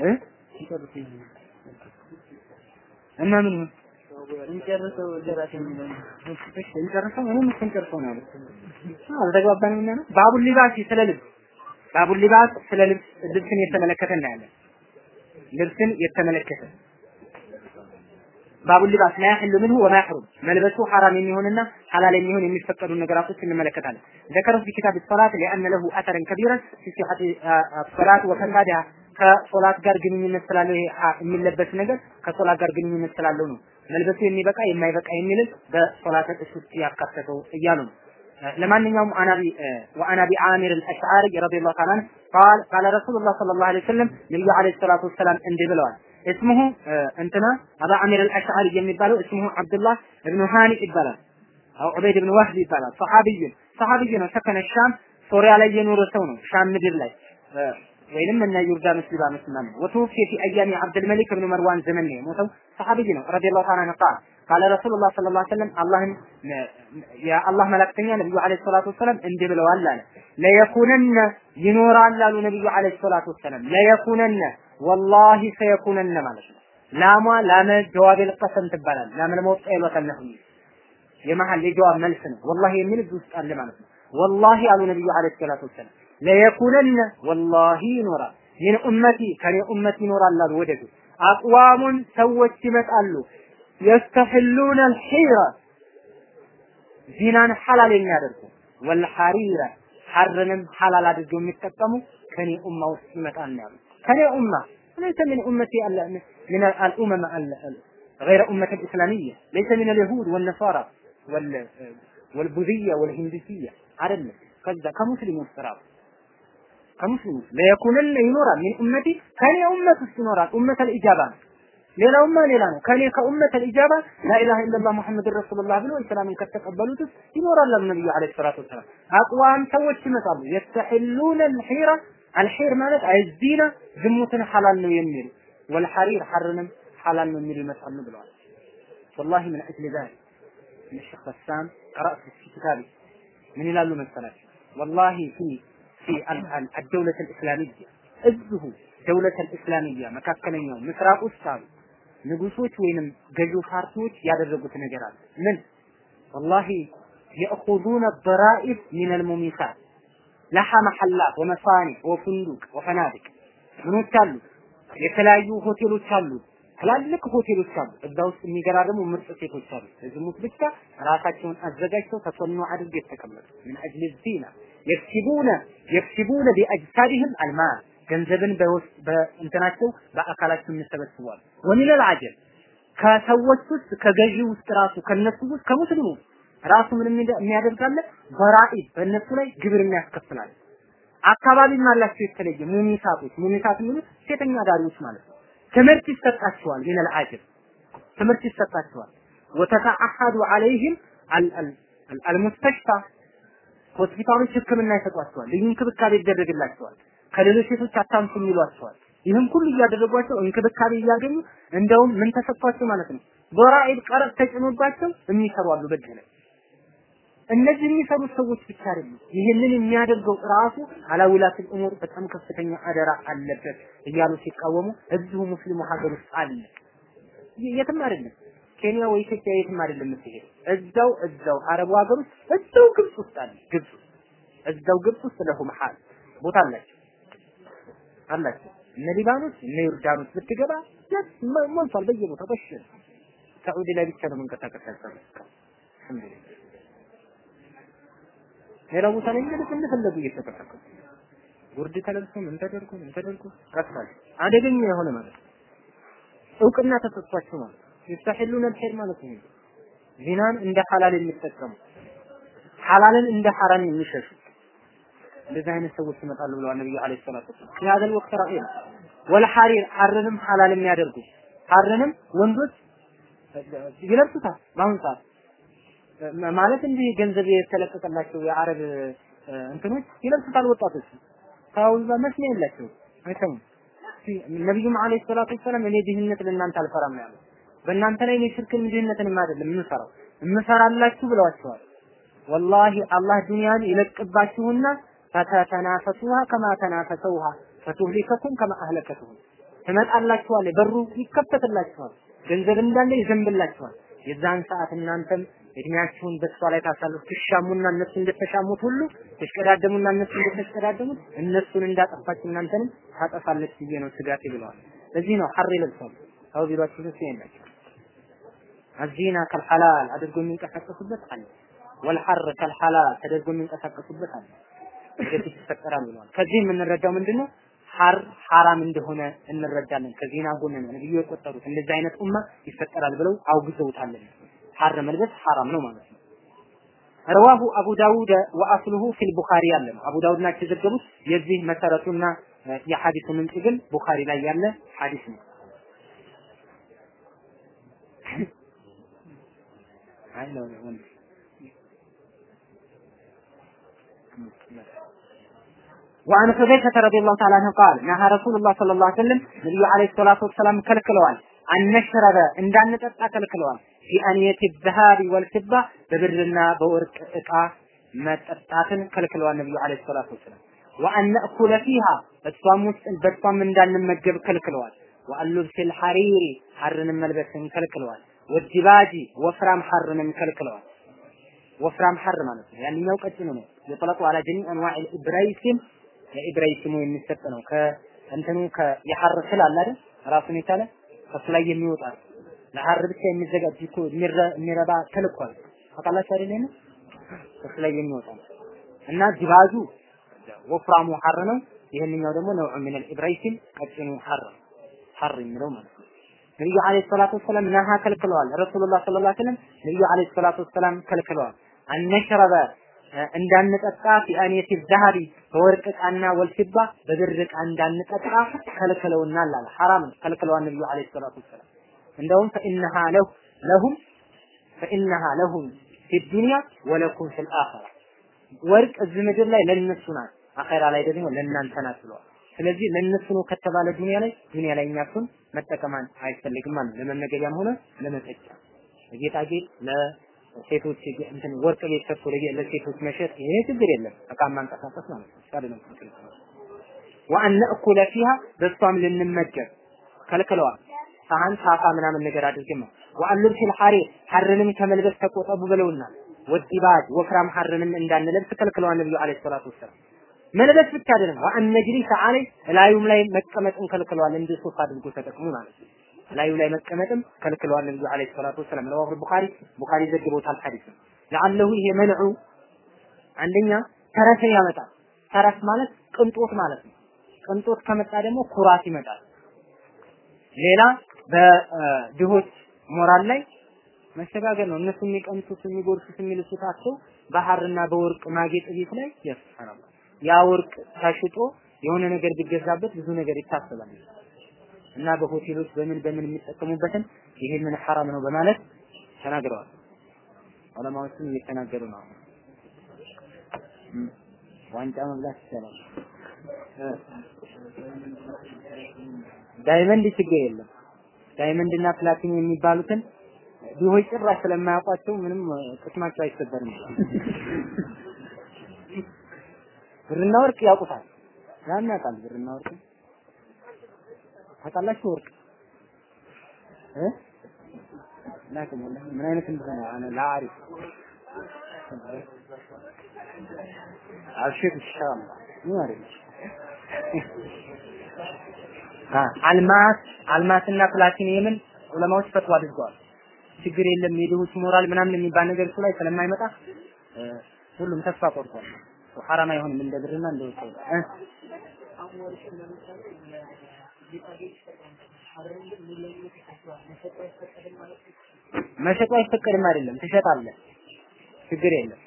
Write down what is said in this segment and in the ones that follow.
እ እና ምን ነው እንጨርሰው እሺ እንጨርሰው እንጨርሰው ነው አልተግባባንም እና ባቡል ሊባስ ስለ ልብስ ባቡል ሊባስ ስለ ልብስ ልብስን የተመለከተ እናያለን ልብስን የተመለከተ ባቡል ሊባስ ምንሁ ወማ ያህሩም መልበሱ ሐራም የሚሆንና ሐላል የሚሆን የሚፈቀዱ ነገራቶች እንመለከታለን ذكرت في كتاب الصلاة لأن له أثرا كبيرا في صحة الصلاة وفسادها ከሶላት ጋር ግንኙነት ስላለው ይሄ የሚለበስ ነገር ከሶላት ጋር ግንኙነት ስላለው ነው መልበሱ የሚበቃ የማይበቃ የሚልን በሶላት እሱ ውስጥ ያካተተው እያሉ ነው ለማንኛውም አናቢ ወአናቢ አሚር አልአሽዓሪ ረዲየላሁ ተዓላ ቃል ቃለ ረሱሉላህ ሰለላሁ ዐለይሂ ወሰለም ነብዩ ዐለይሂ ሰላቱ ወሰላም እንዲህ ብለዋል እስሙሁ እንትና አባ አሚር አልአሽዓሪ የሚባለው እስሙሁ አብዱላህ እብኑ ሃኒ ይባላል አው ዑበይድ ብን ወህብ ይባላል ሰሐቢይ ሰሐቢይ ነው ሰከነ ሻም ሶሪያ ላይ የኖረ ሰው ነው ሻም ምድር ላይ ወይንም እነ ዮርዳኖስ ሊባኖስ ምናምን ወተወፊ ፊ አያሚ አብዱልመሊክ ብን መርዋን ዘመን ነው የሞተው ሰሐቢይ ነው ረዲየላሁ ተዓላ ዐንሁ ቃል ቃለ ረሱሉላህ ሰለላሁ ዐለይሂ ወሰለም አላህን የአላህ መላእክተኛ ነብዩ ዐለይሂ ሰላቱ ወሰለም እንዲህ ብለዋል አለ ለየኩነነ ይኖራል አሉ ነብዩ ዐለይሂ ሰላቱ ወሰለም ለየኩነነ ወላሂ ሰየኩነነ ማለት ነው ላሟ ላመ ጀዋብል ቀሰም ትባላል ላመ ለመውጣ ይሏታል ነብዩ የመሀል የጀዋብ መልስ ነው ወላሂ የሚል እዚህ ውስጥ አለ ማለት ነው ወላሂ አሉ ነብዩ ዐለይሂ ሰላቱ ወሰለም ለየኩነነ ወላሂ ይኖራል ይህን ኡመቲ ከኔ ኡመት ይኖራል አሉ ወደፊት አቅዋሙን ሰዎች ይመጣሉ የስተሕሉነ አልሒራ ዚናን ሐላል የሚያደርጉ ወልሐሪራ ሐርንም ሐላል አድርገው የሚጠቀሙ ከኔ ኡማ ውስጥ ይመጣል ያሉ ከኔ ኡማ ليس من أمتي من الأمم غير أمة الإسلامية ليس من اليهود والنصارى وال والبوذية والهندسية አይደለም ከዛ ከሙስሊም ውስጥ ራሱ ከሙስሊም ውስጥ ለየኩነነ ይኖራል ምን ኡመቲ ከኔ ኡመት ውስጥ ይኖራል ኡመት አልኢጃባ ነው ሌላውማ ሌላ ነው ከኔ ከኡመት አልኢጃባ ላኢላሃ ኢላላህ ሙሐመድ ረሱሉላህ ብሎ እስላምን ከተቀበሉት ውስጥ ይኖራል ነብዩ አለይሂ ሰላቱ ወሰላም አቅዋም ሰዎች ይመጣሉ የስተሕሉነ አልሒራ አልሒር ማለት አይዚና ዝሙትን ሐላል ነው የሚሉ ወልሐሪር ሐርንም ሐላል ነው የሚሉ ይመጣሉ ብለዋል والله من أجل ذلك من الشيخ بسام قرأت في كتابي من ይላሉ መሰላችሁ والله في في الدولة الإسلامية እዚሁ ደውለት الإسلامية መካከለኛው ምስራቅ ውስጥ አሉ ንጉሶች ወይንም ገዢው ፓርቲዎች ያደረጉት ነገር አለ ምን والله يأخذون الضرائب من المميسات ለሐ መሐላት ወመሳኒዕ ወፍንዱቅ ወፈናድቅ ምኖች አሉ የተለያዩ ሆቴሎች አሉ ትላልቅ ሆቴሎች አሉ። እዛ ውስጥ የሚገራርሙ ምርጥ ሴቶች አሉ። ዝሙት ብቻ ራሳቸውን አዘጋጅተው ተሰኑ አድርገው የተቀመጡ። ምን አጅል ዚና? የክሲቡነ የክሲቡነ ቢአጅሳዲህም አልማል። ገንዘብን በውስጥ በእንትናቸው በአካላቸው የሚሰበስቧል። ወሚን አልዓጀብ ከሰዎች ውስጥ ከገዢ ውስጥ ራሱ ከነሱ ውስጥ ከሙስሊሙ ራሱ ምን የሚያደርጋለ በራኢ በእነሱ ላይ ግብር የሚያስከፍላል አካባቢም አላቸው የተለየ። ሙሚሳቶች ሙሚሳት የሚሉት ሴተኛ ዳሪዎች ማለት ነው ትምህርት ይሰጣቸዋል። ምን አልዓጀብ ትምህርት ይሰጣቸዋል። ወተተአሐዱ አለይህም አልሙስተሽፋ ሆስፒታሎች ህክምና ይሰጧቸዋል። ልዩ እንክብካቤ ይደረግላቸዋል። ከሌሎች ሴቶች አታንሱ ይሏቸዋል ይህን ሁሉ እያደረጓቸው እንክብካቤ እያገኙ እንደውም ምን ተሰጥቷቸው ማለት ነው? በራኢድ ቀረጥ ተጭኖባቸው የሚሰሩ አሉ ላይ እነዚህ የሚሰሩት ሰዎች ብቻ አይደሉም። ይህንን የሚያደርገው ራሱ አላዊላት ኡሙር በጣም ከፍተኛ አደራ አለበት እያሉ ሲቃወሙ እዚሁ ሙስሊሙ ሀገር ውስጥ አለ። የትም አይደለም፣ ኬንያ ወይ ኢትዮጵያ የትም አይደለም የምትሄድ እዛው እዛው አረቡ ሀገር ውስጥ እዛው ግብጽ ውስጥ አለ። ግብጽ እዛው ግብጽ ውስጥ ለሁም ሐል ቦታ አላቸው አላቸው። እነ ሊባኖስ እነ ዮርዳኖስ ብትገባ ሞልቷል በየቦታው በሽ ሳዑዲ ላይ ብቻ ነው መንቀሳቀስ አልሐምዱሊላህ ሌላ ቦታ ላይ እንግዲህ እንደፈለጉ እየተጠቀሙ? ጉርድ ተለብሶ ምን ተደርጎ ምን ተደርጎ? ቀጥታል። አደገኛ የሆነ ማለት እውቅና ተሰጥቷቸው ማለት ይስተሐሉን አልኸይር ማለት ነው። ዚናን እንደ ሐላል የሚጠቀሙ ሐላልን እንደ ሐራም የሚሸሹ። እንደዚህ አይነት ሰዎች ይመጣሉ ብለዋል ነብዩ አለይሂ ሰላቱ ወሰለም። ያደል ወቅት ራእይ ወልሐሪር ሐርንም ሐላል የሚያደርጉ። ሐርንም ወንዶች ይለብሱታል በአሁኑ ማለት እንዲህ ገንዘብ የተለቀቀላቸው የአረብ እንትኖች ይለብሱታል ወጣቶች። ታውዛ መስሚያ የላቸው አይሰሙም ነብዩም አለይሂ ሰላቱ ወሰለም እኔ ድህነት ለእናንተ አልፈራም ያሉት። በእናንተ ላይ እኔ ሽርክን ድህነትንም አይደለም የምፈራው የምፈራላችሁ ብለዋቸዋል። ወላሂ አላህ ዱንያን ይለቅባችሁና ፈተተናፈሱሃ ከማ ተናፈሰውሃ ፈቱህሊከኩም ከማ አህለከቱሁም ትመጣላችኋል፣ በሩ ይከፈትላችኋል፣ ገንዘብ እንዳለ ይዘንብላችኋል። የዛን ሰዓት እናንተም እድሜያችሁን በሷ ላይ ታሳልፉ ትሻሙና እነሱ እንደተሻሙት ሁሉ ተሽቀዳደሙና እነሱ እንደተሽቀዳደሙት እነሱን እንዳጠፋች እናንተንም ታጠፋለች ብዬ ነው ስጋቴ ብለዋል። ለዚህ ነው ሐር ይለብሳሉ። ሰው ቢሏችሁ ደስ ይላቸው። አዚና ከልሐላል አድርጎ የሚንቀሳቀሱበት አለ። ወልሐር ከልሐላል ተደርጎ የሚንቀሳቀሱበት አለ። ወደፊት ይፈጠራል ብለዋል። ከዚህ የምንረዳው ምንድነው? ሐር ሐራም እንደሆነ እንረዳለን። ከዚህና ጎን ነው ነብዩ የቆጠሩት እንደዚህ አይነት ኡማ ይፈጠራል ብለው አውግዘውታል። ሐር መልበስ ሐራም ነው ማለት ነው። ረዋሁ አቡ ዳውድ ወአስሉሁ ፊል ቡኻሪ ያለ ነው። አቡ ዳውድ ናቸው የዘገቡት። የዚህ መሰረቱና የሐዲሱ ምንጭ ግን ቡኻሪ ላይ ያለ ሐዲስ ነው። አይ ነው ወንድ وعن حذيفة رضي الله تعالى عنه قال نهى رسول الله صلى الله عليه وسلم نبي عليه الصلاة والسلام كلكلوان አነሽረበ እንዳንጠጣ ከልክለዋል። في آنية الذهب والفضة በብርና በወርቅ እቃ መጠጣትን ከልክለዋል ነብዩ عليه الصلاة والسلام። وأن فيها እሷም ውስጥ በእሷም እንዳንመገብ ከልክለዋል። وعن الحرير ሐርንም መልበስን ከልክለዋል። والديباج ወፍራም ሐርንም ከልክለዋል። ወፍራም ሐር ማለት ነው። ያንኛው ቀጭኑ ነው። يطلق على جميع أنواع الإبريسم ለኢብራይሲሙ የሚሰጥ ነው። ከእንትኑ ከየሐር ስላለ አይደል ራሱን የቻለ ከሱ ላይ የሚወጣ ለሐር ብቻ የሚዘጋጅ እኮ የሚረባ ተልኳል ታውቃላችሁ አይደል ነው ከሱ ላይ የሚወጣ እና ጅባዙ ወፍራሙ ሐር ነው። ይህንኛው ደግሞ ነው ምን ኢብራይሲም ቀጭኑ ሐር ሐር የሚለው ማለት ነው። ነብዩ አለይሂ ሰላቱ ወሰላም ነሃ ከልክለዋል። ረሱሉላህ ሰለላሁ ዐለይሂ ወሰለም ነብዩ አለይሂ ሰላቱ ወሰላም ከልክለዋል። አነሽረበ እንዳንጠጣ ፊአኒየት ዛሃቢ በወርቅ ዕቃና ወልፊባ በብር ዕቃ እንዳንጠጣ ከልክለውናል አለ ሐራም ከልክለዋል ነብዩ አለይሂ ሰላቱ ወሰላም። እንደውም ፈኢነሃ ለሁ ለሁም ፈኢነሃ ለሁም ፊ ዱንያ ወለኩም ፊል አኺራ። ወርቅ እዚህ ምድር ላይ ለነሱ ናት አኺራ ላይ ደግሞ ለእናንተ ናት ብለዋል። ስለዚህ ለነሱ ነው ከተባለ ዱንያ ላይ ዱንያ ላይ እኛ እሱን መጠቀም አይፈልግም ማለት ለመመገቢያም ሆነ ለመጠጫ። ጌጣጌጥ ለሴቶች እንትን ወርቅ ቤት ሰጥቶ ለሴቶች መሸጥ ይሄ ችግር የለም። እቃ ማንቀሳቀስ ማለት ነው። ታዲያ ነው ወአን ነእኩለ ፊሃ በሷም ልንመገብ ከልክለዋል። ሳህን ሳፋ ምናምን ነገር አድርገን ወአን ልብሲል ሐሪር ሐርንም ከመልበስ ተቆጠቡ ብለውናል። ወዲባጅ ወፍራም ሐርንም እንዳንለብስ ከልክለዋል ነብዩ አለይሂ ሰላቱ ወሰላም። መልበስ ብቻ አይደለም ወአን ነጅሊስ ላይ መቀመጥን ከልክለዋል። እንደ ሶፋ አድርጎ ተጠቅሙ ማለት ነው። ላዩ ላይ መቀመጥም ከልክለዋል ነብዩ አለይሂ ሰላቱ ወሰላም። ረዋሁ ቡኻሪ ቡኻሪ ዘግቦታል ሐዲስ ለዓለሁ ይሄ መንዑ አንደኛ ተረትን ያመጣል። ተረት ማለት ቅንጦት ማለት ነው። ቅንጦት ከመጣ ደግሞ ኩራት ይመጣል። ሌላ በድሆች ሞራል ላይ መሸጋገር ነው። እነሱ የሚቀምሱት የሚጎርሱት የሚልሱታቸው በሐርና በወርቅ ማጌጥ ቤት ላይ ያስፈራል። ያ ወርቅ ተሽጦ የሆነ ነገር ቢገዛበት ብዙ ነገር ይታሰባል እና በሆቴሎች በምን በምን የሚጠቀሙበትን ይሄንን ሐራም ነው በማለት ተናግረዋል። ዑለማዎችም እየተናገሩ ነው። ዋንጫ መብላት ይቻላል። diamond ችግር የለም። diamond እና ፕላቲኒ የሚባሉትን ድሆች ጭራሽ ስለማያውቋቸው ምንም ቅስማቸው አይሰበርም። ብርና ወርቅ ያውቁታል። ያን ያውቃል ብርና ወርቅ ታውቃላችሁ? ወርቅ እ? ላክም ምን አይነት እንደሆነ አነ ላአሪፍ አብሽር ኢንሻአላህ ምን አሪፍ? አልማስ አልማስና ፕላቲኒየምን ዑለማዎች ፈትዋ አድርገዋል። ችግር የለም የድሆች ሞራል ምናምን የሚባል ነገር እሱ ላይ ስለማይመጣ ሁሉም ተስፋ ቆርጧል። ሐራም አይሆንም እንደ ብርና እንደ ወርቅ መሸጡ አይፈቀድም አይደለም፣ ትሸጣለህ፣ ችግር የለም።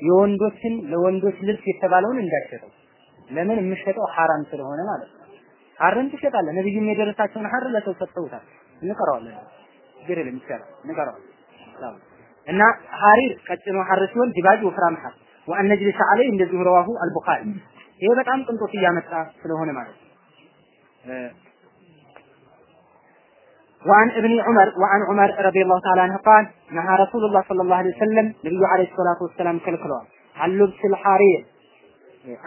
የወንዶችን ለወንዶች ልብስ የተባለውን እንዳሸጠው ለምን የምሸጠው ሐራም ስለሆነ ማለት ነው። ሐርን ትሸጣለህ። ነብዩም የደረሳቸውን ሐር ለሰው ሰጥተውታል። እንቀራዋለን። ችግር የለም ይቻላል፣ እንቀራዋለን። እና ሐሪር ቀጭኑ ሐር ሲሆን ዲባጅ ወፍራም ሐር ወአን ነጅሊስ ዐለይህ እንደዚሁ ረዋሁ አልቡኻሪ። ይሄ በጣም ቅንጦት እያመጣ ስለሆነ ማለት ነው። وعن ابن عمر وعن عمر رضي الله تعالى عنه قال نهى رسول الله صلى الله عليه وسلم ነብዩ አለይሂ ሰላቱ ወሰላም ከልክለዋል አልብስ الحرير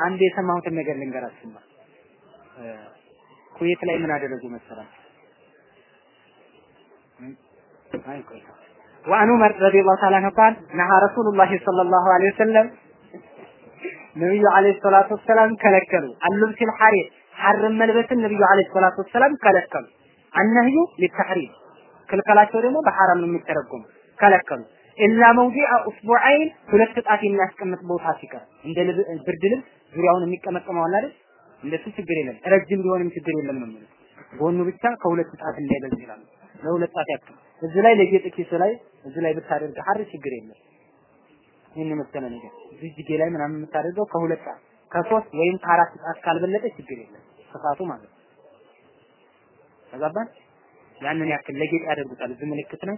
አንድ የሰማሁትን ነገር ልንገራችሁማ ኩዌት ላይ ምን አደረጉ መሰላችሁ وعن عمر رضي الله تعالى عنه قال نهى رسول الله صلى الله عليه وسلم ነብዩ አለይሂ ሰላቱ ወሰላም ከለከሉ አልብስ الحرير ሐር መልበስን ነብዩ አለይሂ ሰላቱ ወሰላም ከለከሉ። አነህዩ ሊተሕሪም ክልከላቸው ደግሞ በሐራም ነው የሚተረጎሙ ከለከሉ። ኢላ መውዲዐ ኡስቡዐይን ሁለት ጣት የሚያስቀምጥ ቦታ ሲቀር እንደ ብርድ ልብስ ዙሪያውን የሚቀመቀመው አለ አይደል? እንደሱ ችግር የለም። ረጅም ቢሆንም ችግር የለም ነው የሚሉት ጎኑ ብቻ ከሁለት ጣት እንዳይበልጥ ይላሉ። ለሁለት ጣት ያክል። እዚህ ላይ ለጌጥ ኪስ ላይ እዚህ ላይ ብታደርግ ሐር ችግር የለም። ይህን የመሰለ ነገር እዚህ ላይ ምናምን የምታደርገው ከሁለት ጣት ከሶስት ወይም ከአራት ጣት ካልበለጠ ችግር የለም ስፋቱ ማለት ነው። ተጋባን? ያንን ያክል ለጌጥ ያደርጉታል። እዚህ ምልክት ነው።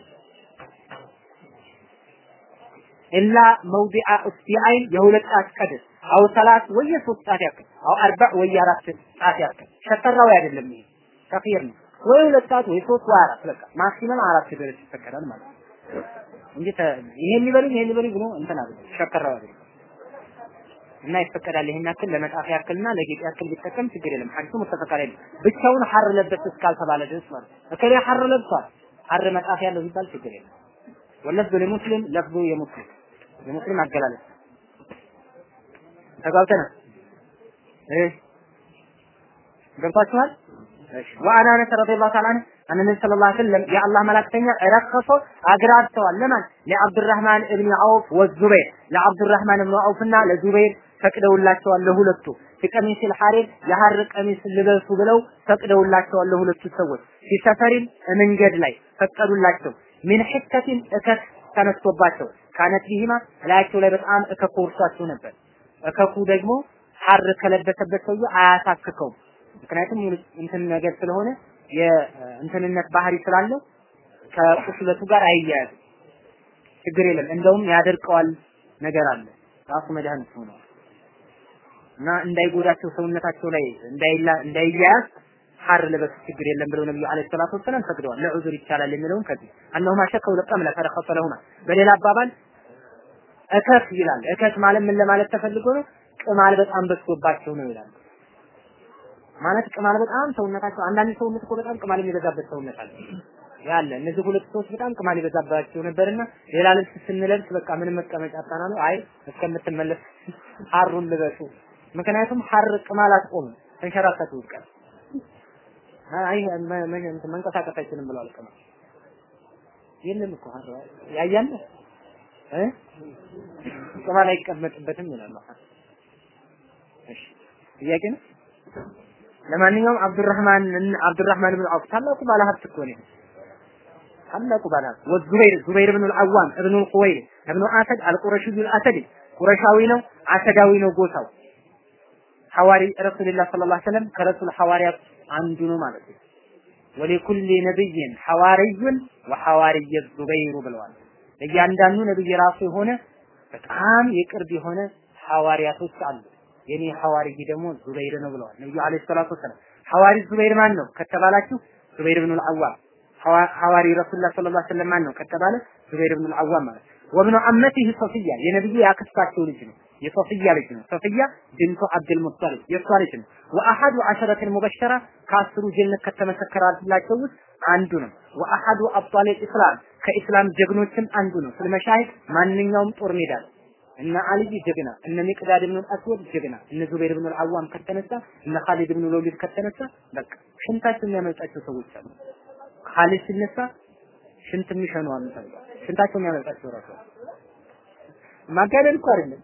ኢላ መውዲዓ እስቲአይን የሁለት ጣት ቀድር። አው ሰላት ወይ የሶስት ጣት ያክል። አው አርባ ወይ አራት ጣት ያክል። ሸጠራው አይደለም ይሄ። ተኽይር ነው። ወይ ሁለት ጣት ወይ ሶስት ወይ አራት በቃ። ማክሲመም አራት ድረስ ይፈቀዳል ማለት ነው። እንጂ ይሄን ይበሉኝ ይሄን ይበሉኝ ብሎ እንትን አለ ሸከራው አይደለም እና ይፈቀዳል። ይሄን ያክል ለመጣፍ ያክልና ለጌጥ ያክል ቢጠቀም ችግር የለም። ሐዲሱ ሙተፈቅ ዐለይሂ ብቻውን ሐር ለበስ እስካልተባለ ድረስ ማለት እከሌ ሐር ለብሷል ሐር መጣፍ ያለው ሲባል ችግር የለም። ወለፍዙ ለሙስሊም ለፍዙ የሙስሊም የሙስሊም አገላለጽ። ተጋብተናል። እ ገብታችኋል ወአን አነስ ረዲየላሁ ተዓላ ዐንሁ አን ነብይ ሰለላሁ ዐለይሂ የአላህ መላእክተኛ ረከሶ አግራርተዋል ለማን? ለአብዱራህማን እብን ዐውፍ ወዙበይር። ለአብዱራህማን እብን ዐውፍና ለዙበይር ፈቅደውላቸዋል ለሁለቱ ፊቀሚሲል ሐሪር የሐር ቀሚስ ልበሱ ብለው ፈቅደውላቸዋል ለሁለቱ ሰዎች። ሲሰፈሪን መንገድ ላይ ፈቀዱላቸው። ሚን ሕከቲን እከክ ተነስቶባቸው ካነት ቢሂማ ላያቸው ላይ በጣም እከኩ ወርሷቸው ነበር። እከኩ ደግሞ ሐር ከለበሰበት ሰውዬ አያሳክከውም። ምክንያቱም እንትን ነገር ስለሆነ የእንትንነት ባህሪ ስላለው ከቁስለቱ ጋር አይያያዝም። ችግር የለም። እንደውም ያደርቀዋል ነገር አለ። ራሱ መድኃኒት ሆኖ እና እንዳይጎዳቸው ሰውነታቸው ላይ እንዳይላ እንዳይያያዝ ሐር ልበስ ችግር የለም ብለው ነብዩ አለይሂ ሰላቱ ወሰላም ፈቅደዋል። ለዑዝር ይቻላል የሚለውን ከዚህ አነሁማ ሸከው ለቀምለ ፈረኸሰ ለሁማ። በሌላ አባባል እከክ ይላል። እከክ ማለት ምን ለማለት ተፈልጎ ነው? ቅማል በጣም በዝቶባቸው ነው ይላል። ማለት ቅማል በጣም ሰውነታቸው አንዳንድ ሰውነት እኮ በጣም ቅማል የሚበዛበት ሰውነት አለ። ያለ እነዚህ ሁለት ሰዎች በጣም ቅማል ይበዛባቸው ነበርና ሌላ ልብስ ስንለብስ በቃ ምንም መቀመጫ አጣና ነው። አይ እስከምትመለስ ሐሩን ልበሱ ምክንያቱም ሐር ቅማል አትቆምም ተንሸራተቱ ይቀር። አይ መንቀሳቀስ አይችልም ብለዋል ቅማል። የለም እኮ ሐር ያያለ እ? ቅማል አይቀመጥበትም ይላሉ። እሺ ጥያቄ ለማንኛውም አብዱራህማን አብዱራህማን ብን ዐውፍ ታላቁ ባለሀብት እኮ ነው ታላቁ ባለሀብት ወዙበይር ዙበይር ብን አልዓዋም እብኑ ኹወይር እብኑ አሰድ አልቁረሽዩ አልአሰድ ቁረሻዊ ነው አሰዳዊ ነው ጎሳው ሐዋሪ ረሱልላህ ሰለላሁ ዐለይሂ ወሰለም ከረሱል ሐዋርያት አንዱ ነው ማለት ነው። ወለኩል ነብይን ሐዋርዩን ወሐዋርየ ዙበይሩ ብለዋል። ለእያንዳንዱ ነብይ ራሱ የሆነ በጣም የቅርብ የሆነ ሐዋርያቶች አሉ። የኔ ሐዋርይ ደግሞ ዙበይር ነው ብለዋል ነብዩ አለይሂ ሰላቱ ወሰላም። ሐዋሪ ዙበይር ማን ነው ከተባላችሁ? ዙበይር ብን አልዓዋም حواري رسول الله صلى الله عليه وسلم ማን ነው ከተባለ? ዙበይር ብን አልዓዋም ማለት وابن عمته صفية የነብዩ ያክስታቸው ልጅ ነው የሶፊያ ልጅ ነው። ሶፊያ ቢንቱ አብዱል ሙጠሊብ የሷ ልጅ ነው። وأحد العشرة المبشرة ከአስሩ ጀነት ከተመሰከረላቸው ውስጥ አንዱ ነው። وأحد أبطال الإسلام ከኢስላም ጀግኖችም አንዱ ነው። شهد المشاهد ማንኛውም ጦር ሜዳ እነ አልይ ጀግና እነ ሚቅዳድ ብን አስወድ ጀግና እነ ዙበይር ብን አልዓዋም ከተነሳ እነ ኻሊድ ብን ወሊድ ከተነሳ በቃ ሽንታቸው የሚያመልጣቸው ሰዎች አሉ። ኻሊድ ሲነሳ ሽንት የሚሸኑ አሉ ሽንታቸው የሚያመልጣቸው ራሱ ማጋደል እኮ አይደለም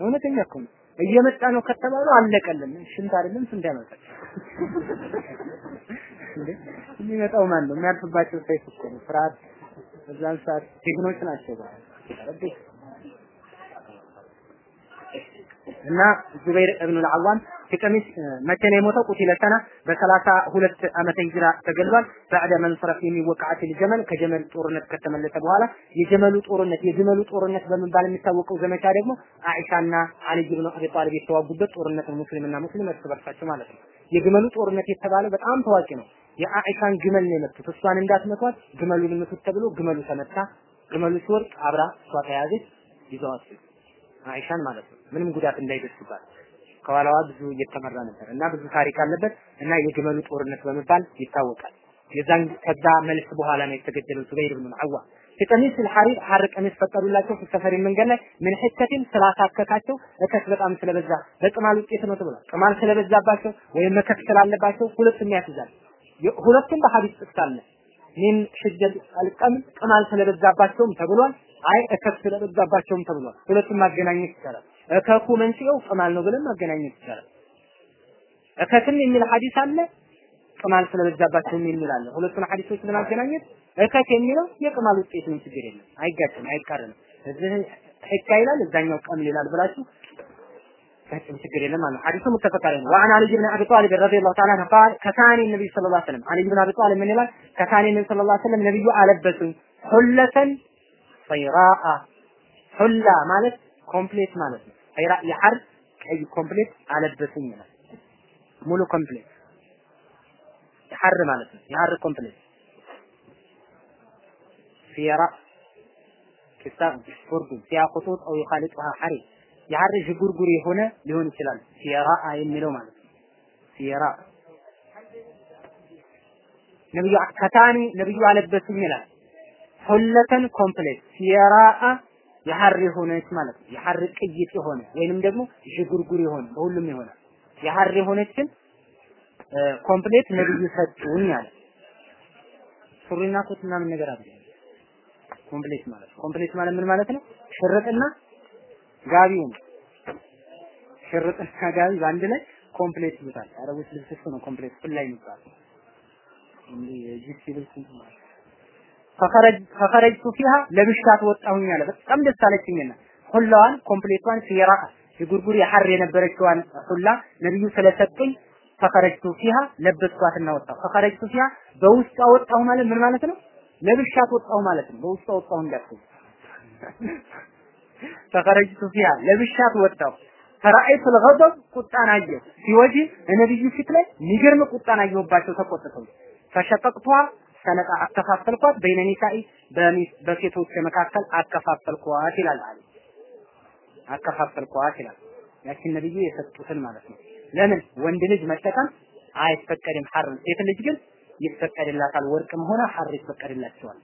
እውነተኛ እኮ ነው። እየመጣ ነው ከተባሉ አለቀልን። ሽንት አይደለም? ሽንት ያመልጣል የሚመጣው ማን ነው? የሚያልፍባቸው ሰይፍ እኮ ነው። ፍርሃት በዛን ሰዓት ጀግኖች ናቸው እና ዙበይር እብኑ አልዓዋም ከቀሚስ መቼ ነው የሞተው? ቁቲለ ሰና በሰላሳ ሁለት ዓመተ ሂጅራ ተገድሏል። ባዕደ መንሰረፍ የሚወቃዓት ጀመል ከጀመል ጦርነት ከተመለሰ በኋላ የጀመሉ ጦርነት የጀመሉ ጦርነት በመባል የሚታወቀው ዘመቻ ደግሞ አኢሻና አሊ ብኑ አቢ ጣሊብ የተዋጉበት ጦርነት ነው። ሙስሊምና ሙስሊም እርስ በርሳቸው ማለት ነው። የግመሉ ጦርነት የተባለ በጣም ታዋቂ ነው። የአኢሻን ግመል ነው የመቱት። እሷን እንዳትመቷት ግመሉን ምቱት ተብሎ ግመሉ ተመታ። ግመሉ ሲወርቅ አብራ እሷ ተያዘች፣ ይዘዋት አይሻን ማለት ነው። ምንም ጉዳት እንዳይደርስባት ከኋላዋ ብዙ እየተመራ ነበር እና ብዙ ታሪክ አለበት እና የግመሉ ጦርነት በመባል ይታወቃል። የዛን ከዛ መልስ በኋላ ነው የተገደለው ዙበይር ብን አዋም። የቀሚስ ልሐሪር ሐር ቀሚስ ፈቀዱላቸው ሰፈሪ መንገድ ላይ ምን ህከቲም ስላሳከካቸው እከት በጣም ስለበዛ በቅማል ውጤት ነው ተብሏል። ቅማል ስለበዛባቸው ወይም መከት ስላለባቸው ሁለቱም ያስዛል። ሁለቱም በሐዲስ ጥቅስ አለ። ምን ሽጀት አልቀም ቅማል ስለበዛባቸውም ተብሏል። አይ እከት ስለበዛባቸውም ተብሏል። ሁለቱም ማገናኘት ይቻላል። እከኩ መንስኤው ቅማል ነው ብለን ማገናኘት ይቻላል። እከክም የሚል ሐዲስ አለ፣ ቅማል ስለበዛባቸውም የሚል አለ። ሁለቱን ሐዲሶች ለማገናኘት እከክ የሚለው የቅማል ውጤት ነው፣ ችግር የለም፣ አይጋጭም፣ አይቃረንም። እዚህ حكة ይላል፣ እዛኛው قمل ይላል ብላችሁ ፈጽም ችግር የለም ነው። ሐዲሱ متفق عليه ነው። وعن علي بن أبي طالب رضي الله تعالى عنه قال كساني النبي صلى الله عليه وسلم አሊ ብን አቢ ጣሊብ ምን ይላል? كساني النبي صلى الله عليه وسلم ነብዩ አለበሱኝ حلة سيراء حلة ማለት ኮምፕሌት ማለት ነው። سيراء የሐር ቀይ ኮምፕሌት አለበሱኝ ይላል። ሙሉ ኮምፕሌት የሐር ማለት ነው። የሐር ኮምፕሌት سيراء ክስታ ቱርጉም فيها خطوط أو يخالطها حرير የሐር ዥጉርጉር የሆነ ሊሆን ይችላል። سيراء የሚለው ማለት ነው። سيراء ነብዩ كساني ነብዩ አለበሱኝ ይላል። ሁለተን ኮምፕሌት سيراء የሐር የሆነች ማለት ነው። የሐር ቅይጥ የሆነ ወይንም ደግሞ ዥጉርጉር የሆነ በሁሉም የሆነ የሐር የሆነችን ኮምፕሌት ነብዩ ሰጡኝ አለ። ሱሪና ኮት ምናምን ነገር አለ። ኮምፕሌት ማለት ኮምፕሌት ማለት ምን ማለት ነው? ሽርጥና ጋቢው ነው። ሽርጥና ጋቢ በአንድ ላይ ኮምፕሌት ይሉታል። አረቦች ልብስ ነው ኮምፕሌት ፍል ላይ የሚባል እንዴ የጂፕሲ ልብስ ማለት فخرجت فيها ለብሻት ወጣሁኝ አለ። በጣም ደስ አለችኝና حلة ዋን ኮምፕሌቷን سيراء የጉርጉር የሐር የነበረችዋን حلة ነብዩ ስለሰጡኝ فخرجت فيها ለበስኳትና ወጣሁ። فخرجت فيها በውስጧ ወጣሁ ማለት ምን ማለት ነው? ለብሻት ወጣሁ ማለት ነው። በውስጧ ወጣሁ እንዳትሉ ፈኸረጅቱ ፊሃ ለብሻት ወጣሁ። ፈራአይቱ ልገضብ ቁጣን አየሁ ሲወጂ ነብዩ ፊት ላይ የሚገርም ቁጣን አየሁባቸው ተቆጥተው ፈሸቀቅቷ ሰነቃ አከፋፈልኳት በይነ ኒሳኢ በሴቶች መካከል አከፋፈልኳት ይላል። አለ አከፋፈልኳት ይላል። ያችን ነብዩ የሰጡትን ማለት ነው። ለምን? ወንድ ልጅ መጠቀም አይፈቀድም ሐር ሴት ልጅ ግን ይፈቀድላታል። ወርቅም ሆነ ሐር ይፈቀድላቸዋል።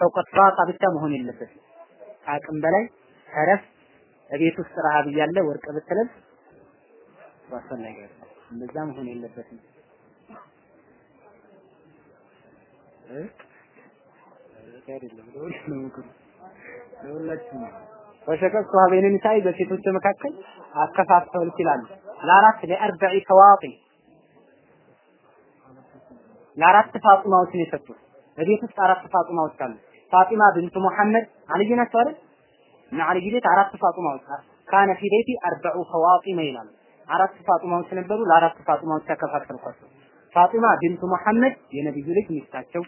ሰው ቀጥፋቃ ብቻ መሆን የለበትም። አቅም በላይ ተረፍ እቤት ውስጥ ረሃብ እያለ ወርቅ ብትለብስ አስፈላጊ አይደለም እንደዛ መሆን የለበትም ወሸቀቅቱ ሀበይነ ኒሳኢ በሴቶች መካከል አከፋፈል ይላሉ። ለአራት ለአርበዒ ተዋጢ ለአራት ፋጡማዎች ነው የሰጡት። ውስጥ አራት ፋጡማዎች አሉ። ፋጢማ ብንቱ ሙሐመድ አልይ ናቸው አይደል? እና አልይ ቤት አራት ፋጡማዎች كان في بيته أربع فواطم ይላሉ። አራት ፋጡማዎች ነበሩ። ለአራት ፋጡማዎች ተከፋፈልኳቸው። ፋጢማ ቢንቱ ሙሐመድ የነብዩ ልጅ ሚስታቸው፣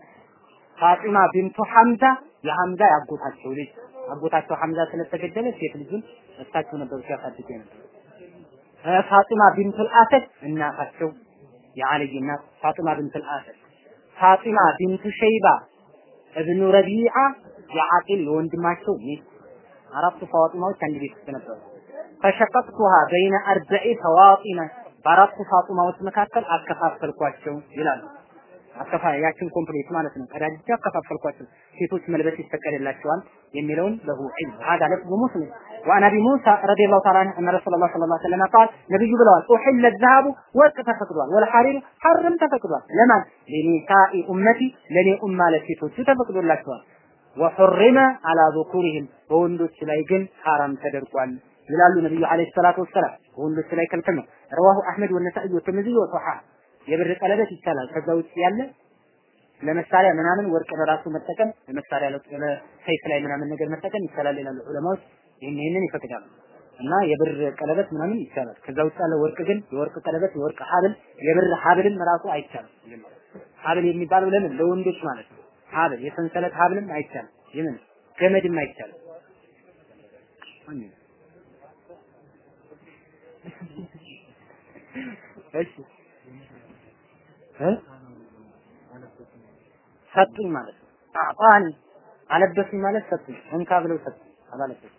ፋጢማ ቢንቱ ሐምዛ የሐምዛ ያጎታቸው ልጅ አጎታቸው ሐምዛ ስለተገደለ ሴት ልጁን እሳቸው ነበሩ ሲያሳድጉ የነበሩ። ፋጢማ ቢንቱል አሰድ እናታቸው የአልይ እናት ፋጢማ ቢንቱል አሰድ፣ ፋጢማ ቢንቱ ሸይባ እብኑ ረቢዓ የዓቂል የወንድማቸው ሚስት አራቱ ፋጢማዎች አንድ ቤት ነበሩ። فشققتها بين أربع فواطم በአራቱ ፋጡማዎች መካከል አከፋፈልኳቸው ይላሉ። አከፋ ያችን ኮምፕሌት ማለት ነው። ቀዳጅቻ አከፋፈልኳቸው ሴቶች መልበስ ይፈቀድላቸዋል የሚለውን ለሁ ዒልም هذا لفظ مسلم وعن ابي موسى رضي الله تعالى عنه ان رسول الله صلى الله عليه وسلم قال ነብዩ ብለዋል احل الذهب ወርቅ ተፈቅዷል ወልሐሪር ሐርም ተፈቅዷል ለማን ለኒሳኢ ኡመቲ ለኔ ኡማ ለሴቶቹ ተፈቅዶላቸዋል ወሑሪመ አላ ዙኩሪህም በወንዶች ላይ ግን ሐራም ተደርጓል ይላሉ ነብዩ አለይሂ ሰላቱ ወሰላም። ወንዶች ላይ ክልክል ነው። ረዋሁ አህመድ ወነሳኢ ወተርሚዚ ወሶሐ። የብር ቀለበት ይቻላል። ከዛ ውጭ ያለ ለመሳሪያ ምናምን ወርቅ በራሱ መጠቀም ለመሳሪያ ለሰይፍ ላይ ምናምን ነገር መጠቀም ይቻላል ይላሉ ዑለማዎች። ይህን ይህንን ይፈቅዳሉ። እና የብር ቀለበት ምናምን ይቻላል። ከዛ ውጭ ያለ ወርቅ ግን የወርቅ ቀለበት የወርቅ ሀብል የብር ሀብልም ራሱ አይቻልም። ሀብል የሚባለው ለምን? ለወንዶች ማለት ነው። ሀብል የሰንሰለት ሀብልም አይቻልም። ይምን ገመድም አይቻልም እሺ ሰጡኝ ማለት ነው። አዕጣኒ አለበሱኝ ማለት ሰጡኝ። እንካ ብለው ሰጡኝ። አላለበሱኝ።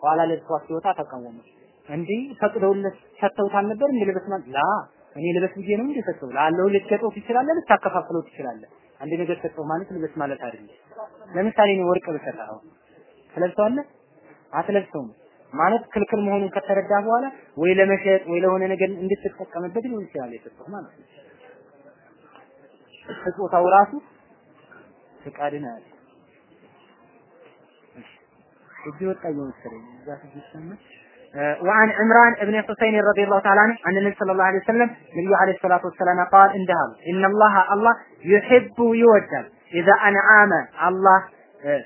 ኋላ ለብሷ ሲወጣ ተቃወሙ። እንዲህ ፈቅደውለት ሰጥተውታል ነበር እንዴ ልበስ ማለት ላ እኔ ልበስ ብዬ ነው እንዴ ሰጠው ላለው ልትሸጠው ትችላለህ፣ ልታከፋፍለው ትችላለህ። አንድ ነገር ሰጠው ማለት ልበስ ማለት አይደለም። ለምሳሌ እኔ ወርቅ ብሰጥህ ትለብሰዋለህ? አትለብሰውም ማለት ክልክል መሆኑን ከተረዳ በኋላ ወይ ለመሸጥ ወይ ለሆነ ነገር እንድትጠቀምበት ሊሆን ይችላል የሰጠው ማለት ነው። ስጦታው ራሱ ፍቃድን አያል እጅ ወጣ እየመሰለኝ እዛ ትጅሰማ وعن عمران بن حسين رضي الله تعالى عنه عن النبي صلى الله عليه وسلم النبي عليه الصلاة والسلام قال انتهى إن الله الله يحب يودل إذا أنعام الله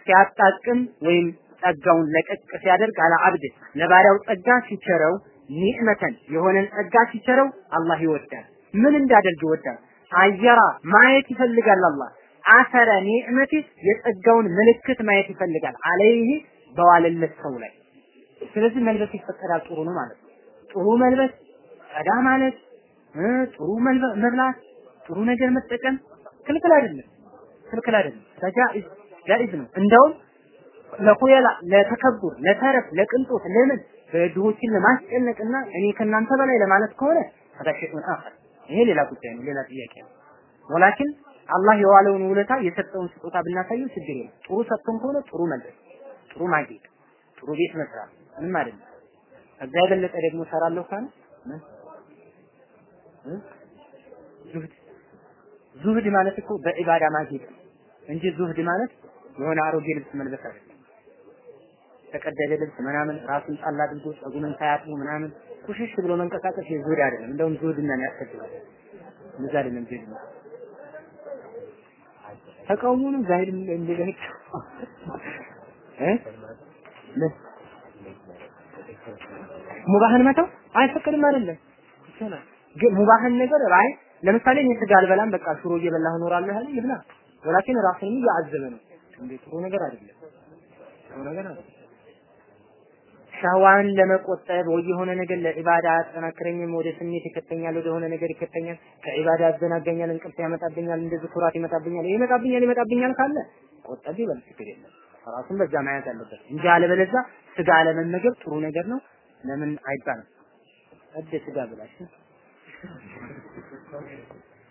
ሲያጣቅም ወይም ጸጋውን ለቀቅ ሲያደርግ አለ አብድ ለባሪያው ጸጋ ሲቸረው ኒዕመተን የሆነን ጸጋ ሲቸረው አላህ ይወዳል። ምን እንዳደርግ ይወዳል? አየራ ማየት ይፈልጋል አላህ አሰረ ኒዕመቲ የጸጋውን ምልክት ማየት ይፈልጋል። አለይህ በዋለለት ሰው ላይ ስለዚህ መልበስ ይፈቀዳል። ጥሩ ነው ማለት ነው። ጥሩ መልበስ ጸዳ ማለት ጥሩ መብላት፣ ጥሩ ነገር መጠቀም ክልክል አይደለም፣ ክልክል አይደለም። ጃኢዝ ነው። እንደውም ለኹየላ ለተከቡር፣ ለተረፍ፣ ለቅንጦት ለምን በድሆችን ለማስጨነቅና እኔ ከእናንተ በላይ ለማለት ከሆነ ፈዳሽቱን አኸር ይሄ ሌላ ጉዳይ ነው፣ ሌላ ጥያቄ ነው። ወላኪን አላህ የዋለውን ውለታ የሰጠውን ስጦታ ብናሳየው ችግር የለም። ጥሩ ሰጥቶን ከሆነ ጥሩ መልበስ፣ ጥሩ ማጌጥ፣ ጥሩ ቤት መስራት ምንም አይደለም። ከዛ የበለጠ ደግሞ ሰራለሁ ካለ ዙህድ ዙህድ ማለት እኮ በኢባዳ ማጌጥ እንጂ ዙህድ ማለት የሆነ አሮጌ ልብስ መልበስ አይደለም። ተቀደደ ልብስ ምናምን ራሱን ጣል አድርጎ ጸጉርን ሳያጥቡ ምናምን ኩሽሽ ብሎ መንቀሳቀስ የዙህድ አይደለም። እንደውም ዙህድና ያስከትላል። እንደዛ አይደለም ዙህድ ነው። ተቃውሞንም ዛሂድ እንደገና እ? ሙባህን መተው? አይፈቀድም አይደለም። ግን ሙባህን ነገር አይ ለምሳሌ እኔ ስጋ አልበላም በቃ ሽሮ እየበላሁ እኖራለሁ አይደል? ይብላ። ወላኪን ራሱን እያዘበ ነው። እንዴ? ጥሩ ነገር አይደለም። ጥሩ ነገር አይደለም ሻዋን ለመቆጠብ ወይ የሆነ ነገር ለኢባዳ አያጠናክረኝም፣ ወደ ስሜት ይከተኛል፣ ወደ ሆነ ነገር ይከተኛል፣ ከኢባዳ ያዘናጋኛል፣ እንቅልፍ ያመጣብኛል፣ እንደዚህ ኩራት ይመጣብኛል፣ ይመጣብኛል ይመጣብኛል ካለ ቆጠብ ይበል ችግር የለም። ራሱን በዛ ማየት አለበት። እንጂ አለበለዚያ ስጋ አለመመገብ ጥሩ ነገር ነው። ለምን አይባልም። እደ ስጋ ብላሽ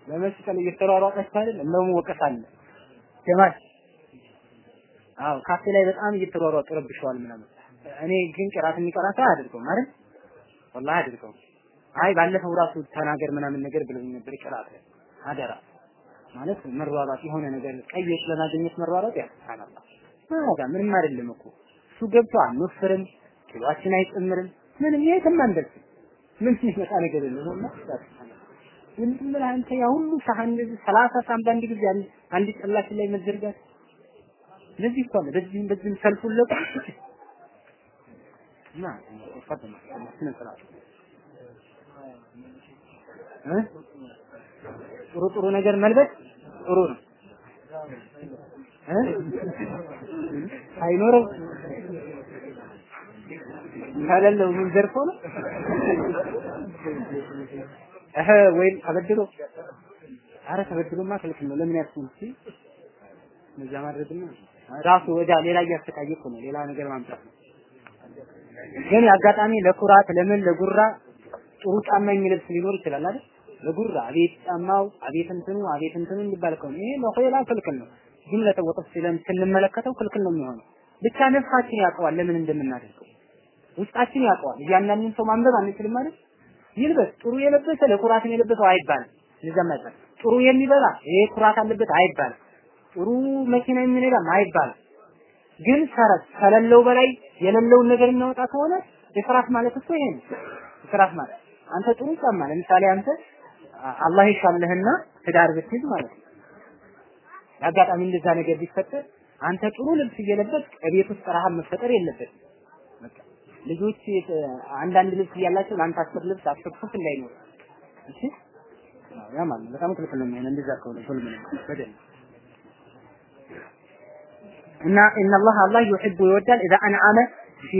ለመስቀል እየተሯሯጠች አይደል? እንደውም አለ። ጀማል አዎ ካፌ ላይ በጣም እየተሯሯጡ ረብሸዋል ምናምን እኔ ግን ቅራት የሚቀራ ሰው አያደርገውም አይደል? ወላሂ አያደርገውም። አይ ባለፈው ራሱ ተናገር ምናምን ነገር ብለውኝ ነበር ቅራት አደራ ማለት መሯሯጥ የሆነ ነገር ቀዮች ለማግኘት መሯሯጥ ያ ሱብሃንአላህ ማጋ ምንም አይደለም እኮ እሱ ገብቶ አንወፍርም፣ ኪሎአችን አይጨምርም፣ ምንም የትም አንደርስም። ምን ሲመጣ ነገር የለም ምንድን ብለህ አንተ ያ ሁሉ ሳህን እንደዚህ ሰላሳ ሳህን በአንድ ጊዜ አንድ ጨላችን ላይ መዘርጋት ለዚህ እኮ ነው በዚህም በዚህም ሰልፉን ለቁ ፈጥማ ስነ ስርዓት እ ጥሩ ጥሩ ነገር መልበስ ጥሩ ነው አይኖረው ከሌለው ምን ዘርፎ ነው እህ ወይም ተበድሮ አረ ተበድሮማ ክልክል ነው። ለምን ያስቡን? እስኪ እዛ ማድረግና ራሱ ወዳ ሌላ እያሰቃየ ነው። ሌላ ነገር ማምጣት ነው ግን አጋጣሚ ለኩራት ለምን ለጉራ? ጥሩ ጫማ የሚለብስ ሊኖር ይችላል አይደል? ለጉራ አቤት ጫማው አቤት እንትኑ አቤት እንትኑ እንዲባል ከሆነ ይሄ ለኸይላ ክልክል ነው። ጅምለተ ወጥፍ ስንመለከተው ክልክል ነው የሚሆነው። ብቻ ነፍሳችን ያውቀዋል ለምን እንደምናደርገው። ውስጣችን ያውቀዋል። እያንዳንዱን ሰው ማንበብ አንችልም አይደል? ይልበስ ጥሩ የለበሰ ለኩራትን የለበሰው አይባልም። እንደዛም ጥሩ የሚበላ ይሄ ኩራት አለበት አይባልም። ጥሩ መኪና የሚነዳም አይባልም ግን ሰረት ከሌለው በላይ የሌለውን ነገር የሚያወጣ ከሆነ ኢፍራት ማለት እኮ ይሄ ነው። ኢፍራት ማለት አንተ ጥሩ ጫማ ለምሳሌ አንተ አላህ ይሻልህና ትዳር ብትይዝ ማለት ነው። አጋጣሚ እንደዛ ነገር ቢፈጠር አንተ ጥሩ ልብስ እየለበስክ እቤት ውስጥ ረሃብ መፈጠር የለበትም ልጆች አንዳንድ ልብስ እያላቸው ለአንተ አስር ልብስ አስር ሱፍ እንዳይኖር። እሺ? ያ ማለት በጣም ክልክል ነው የሚሆነው። እንደዛ ከሆነ ዙልም ነው። በደንብ እና ኢነላህ አላህ ዩሂቡ ይወዳል ኢዛ አንዓመ ፊ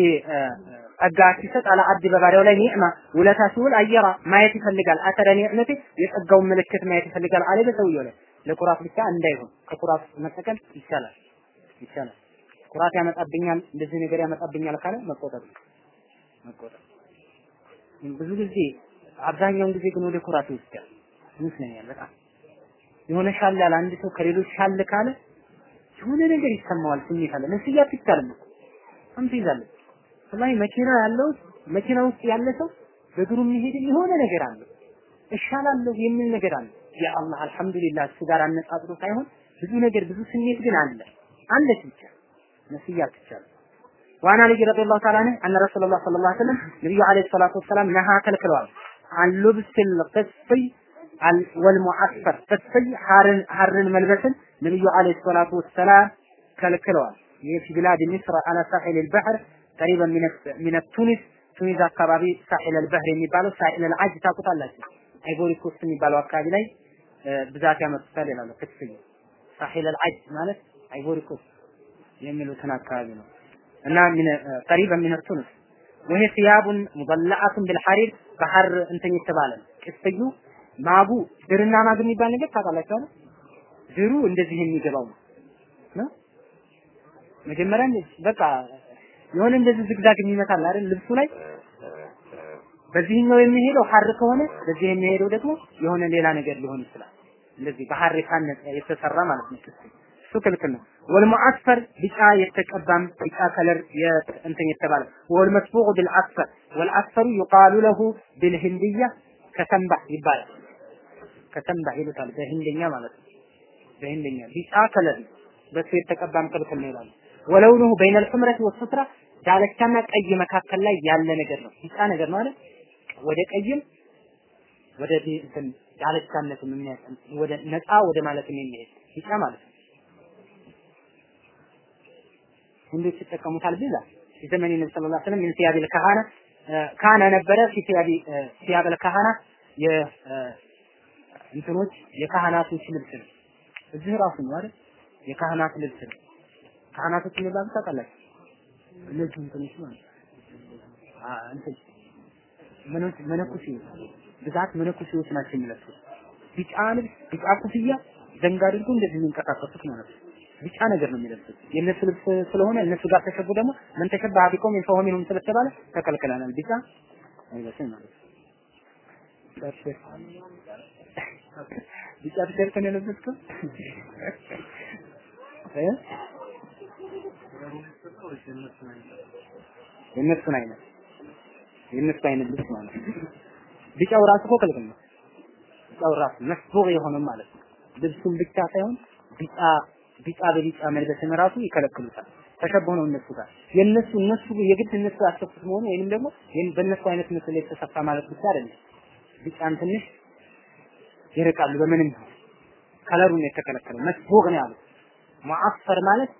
ጸጋ ሲሰጥ አለ አብድ በባሪያው ላይ ኒዕማ ውለታ ሲውል አየራ ማየት ይፈልጋል። አተረ ኒዕመቲ የጸጋውን ምልክት ማየት ይፈልጋል። አለ በሰውየው ላይ ለኩራት ብቻ እንዳይሆን ከኩራት መጠቀም ይቻላል ይቻላል። ኩራት ያመጣብኛል እንደዚህ ነገር ያመጣብኛል ካለ መቆጠብ መቆጠብ። ብዙ ጊዜ አብዛኛውን ጊዜ ግን ወደ ኩራት ይወስዳል ይመስለኛል። በጣም የሆነ ሻል ያለ አንድ ሰው ከሌሎች ሻል ካለ የሆነ ነገር ይሰማዋል፣ ስሜት አለ። ነፍስያ ትቻለም እኮ አንተ ይዛለች ወላሂ መኪና ያለው መኪና ውስጥ ያለ ሰው በእግሩ የሚሄድ የሆነ ነገር አለ እሻላለሁ የሚል ነገር አለ። ያ አላህ አልሐምዱሊላህ እሱ ጋር አነጻጽሮ ሳይሆን ብዙ ነገር ብዙ ስሜት ግን አለ አለች ብቻ ነፍስያ ትቻለም። ዋና ልጅ ረዲየላሁ ተዓላ ዐንሁ አነ ረሱላህ ሰለላሁ ዐለይሂ ወሰለም ነብዩ ዐለይሂ ሰላቱ ወሰላም ነሃ ከልክለዋል አን ሉብስል ቅስይ ወልሙዐፈር ቅስይ ሐርን ሐርን መልበስን ነብዩ عليه الصلاة والسلام ከልክለዋል። ይህ في بلاد مصر على ساحل البحر قريبا من تونس ቱኒዝ አካባቢ ساحل البحر የሚባለው ሳሒል አልዓጅ ታውቁታላችሁ። አይቮሪ ኮስት የሚባለው አካባቢ ላይ ብዛት ያመጡታል ይላሉ። قسي ሳሒል አልዓጅ ማለት አይቮሪ ኮስት የሚሉትን አካባቢ ነው እና قريبا من تونس وهي ثياب مضلعة بالحرير በሐር እንትን የተባለ قسي ዩ ማጉ ድርና ማግ የሚባል ነገር ታውቃላችሁ አይደል? ድሩ እንደዚህ የሚገባው ነው መጀመሪያ በቃ የሆነ እንደዚህ zigzag የሚመታል አይደል ልብሱ ላይ በዚህኛው የሚሄደው ሐር ከሆነ በዚህ የሚሄደው ደግሞ የሆነ ሌላ ነገር ሊሆን ይችላል። እንደዚህ በሐር የታነጸ የተሰራ ማለት ነው። እሱ ክልክል ነው። والمعصفر ቢጫ የተቀባም ቢጫ color እንትን የተባለ والمصبوغ بالعصفر والعصفر يقال له بالهندية ከሰንባህ ይባላል። ከሰንባህ ይሉታል በሂንደኛ ማለት ነው። በሂንደኛ ቢጫ color በሱ የተቀባም ክልክል ነው ይላሉ። ولونه بين الحمرة والصفرة ዳለቻና ቀይ መካከል ላይ ያለ ነገር ነው። ቢጫ ነገር ነው? ወደ ቀይም ወደ እንትን ዳለቻነትም የሚያቀን ወደ ነፃ ወደ ማለትም የሚሄድ ቢጫ ማለት ነው። ህንዶች ይጠቀሙታል ቢዛ ዘመን ነብዩ ሰለላሁ ዐለይሂ ወሰለም ምን ሲያቢል ከሃና ካነ ነበረ ሲያቢ ሲያበል ከሃና የ እንትኖች የካህናቶች ልብስ ነው። እዚህ ራሱ ነው አይደል? የካህናት ልብስ ነው። ካህናቶች የሚባሉ ታውቃላችሁ? እነዚህ እንትኖች ማለት እንትን መነኩ መነኩሴዎች ብዛት መነኩሴዎች ናቸው የሚለብሱት። ቢጫ ልብስ፣ ቢጫ ኩፍያ ዘንግ አድርጎ እንደዚህ የሚንቀሳቀሱት ማለት ነው። ቢጫ ነገር ነው የሚለብሱት። የእነሱ ልብስ ስለሆነ እነሱ ጋር ተሸቡ ደግሞ ምን ተሸባህ ቢቆም ፈሆ ሚንሁም ስለተባለ ተከልክለናል። ቢጫ አይበስም ማለት ነው። ቢጫ ቲሸርት ነው የለበስከው እ የእነሱን አይነት የእነሱ አይነት ልብስ ማለት ነው። ቢጫው ራሱ እኮ ክልክል ነው። ቢጫው ራሱ መስቡግ የሆነ ማለት ነው። ልብሱን ብቻ ሳይሆን ቢጫ ቢጫ በቢጫ መልበስን ራሱ ይከለክሉታል። ተሸበሁ ነው እነሱ ጋር የነሱ እነሱ የግድ እነሱ ያሰፉት መሆኑ ወይንም ደግሞ በእነሱ አይነት ምስል የተሰፋ ማለት ብቻ አይደለም። ቢጫን ትንሽ ይርቃሉ። በምንም ከለሩን የተከለከለው መስቡግ ነው ያሉት። ሙዐፈር ማለት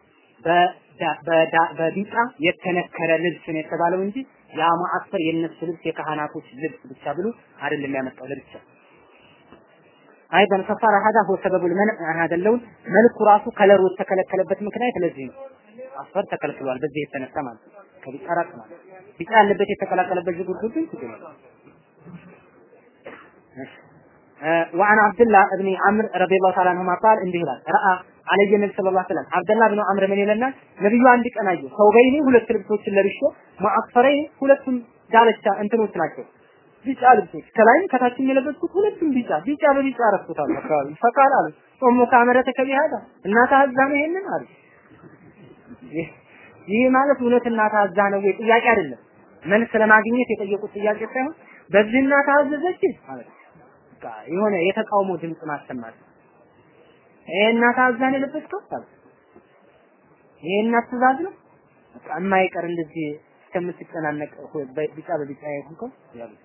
በቢጫ የተነከረ ልብስ ነው የተባለው እንጂ ያ ሙዐፈር የነሱ ልብስ የካህናቶች ልብስ ብቻ ብሎ አይደለም ያመጣው ለብቻ አይደን ከፋራ هذا هو سبب المنع هذا اللون መልኩ ራሱ ከለሩ የተከለከለበት ምክንያት ለዚህ ነው። አስፈር ተከልክሏል። በዚህ የተነሳ ማለት ነው። ከቢጫ ራቅ ማለት ቢጫ ያለበት የተቀላቀለበት ዝጉርጉር ግን ችግር የለም። وعن عبد الله بن عمرو رضي الله تعالى عنهما قال እንዲህ ይላል ረአ አለየ ነብይ ሰለላሁ ዐለይሂ ወሰለም አብደላህ ብን ዐምር ምን ይለናል ነብዩ አንድ ቀን አየሁ ሰውበይኒ ሁለት ልብሶችን ለብሼ ሙዐፈረይን ሁለቱም ዳለቻ እንትኖች ናቸው ቢጫ ልብሶች ከላይም ከታችም የለበስኩት ሁለቱም ቢጫ ቢጫ በቢጫ አረፍኩታል አካባቢ ፈቃል አሉ ኡሙ ካመረተ ከቢሃዳ እናታ አዛ ነው ይሄንን አሉ ይህ ማለት እውነት እናታ አዛ ነው ወይ ጥያቄ አይደለም መልስ ለማግኘት የጠየቁት ጥያቄ ሳይሆን በዚህ እናታ አዘዘች ማለት በቃ የሆነ የተቃውሞ ድምጽ ማሰማት። ይሄ እናታ አዛ ነው የለበስከው አሉ ይሄ እናት ነው? በቃ የማይቀር እንደዚህ እስከምትጨናነቅ ቢጫ በቢጫ የሆንከው ያሉት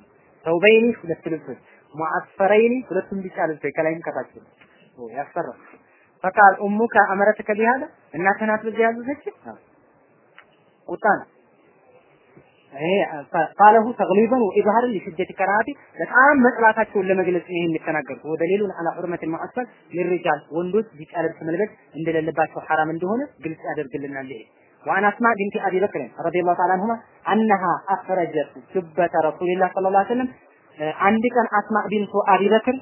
ተውበይኒ ሁለት ልብሶች ሙዐፈረይኒ ሁለቱም ቢጫ ልብሶች ከላይም ከታች ነው ያስፈራል ፈቃል ኡሙከ አመረተከ ቢሃዳ እናትህ ናት በዚህ ያዘዘች ቁጣ ነው ይሄ ቃለሁ ተግሊበን ወኢዝሃርን ሊሽደት ከራቲ በጣም መጥላታቸውን ለመግለጽ ነው ይሄን የተናገሩት ወደ ሌሉን አላ ሑርመት ማዕሰል ለሪጃል ወንዶች ቢጫ ልብስ መልበስ እንደሌለባቸው ሐራም እንደሆነ ግልጽ ያደርግልናል ይሄ وعن أسماء بنت أبي بكر رضي الله تعالى عنهما أنها أخرجت جبة رسول الله صلى الله عليه وسلم አንድ ቀን አስማ ቢንቱ አቢ በክር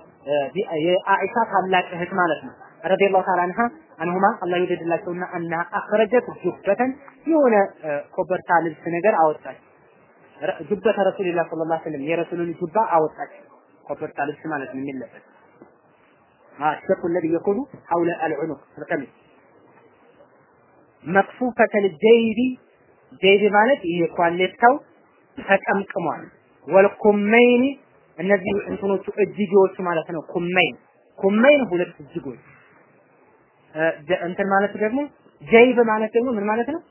የአኢሻ ታላቅ እህት ማለት ነው ረዲየላሁ ተዓላ አንሃ አንሁማ አላህ ይወደድላቸውና አና አኽረጀት ጁበተን የሆነ ኮበርታ ልብስ ነገር አወጣች። ጁበተ ረሱልላህ ሰለላሁ ዐለይሂ ወሰለም የረሱሉን ጁባ አወጣች። ኮበርታ ልብስ ማለት ነው የሚለበስ الشق الذي يكون حول العنق في القميص مكفوفة الجيب ጀይብ ማለት ይሄ ኳሌታው ተቀምቅሟል። ወልኩመይኒ እነዚህ እንትኖቹ እጅጌዎቹ ማለት ነው። ኩመይን ኩመይን ሁለት እጅጎች እንትን ማለት ደግሞ ጀይብ ማለት ደግሞ ምን ማለት ነው?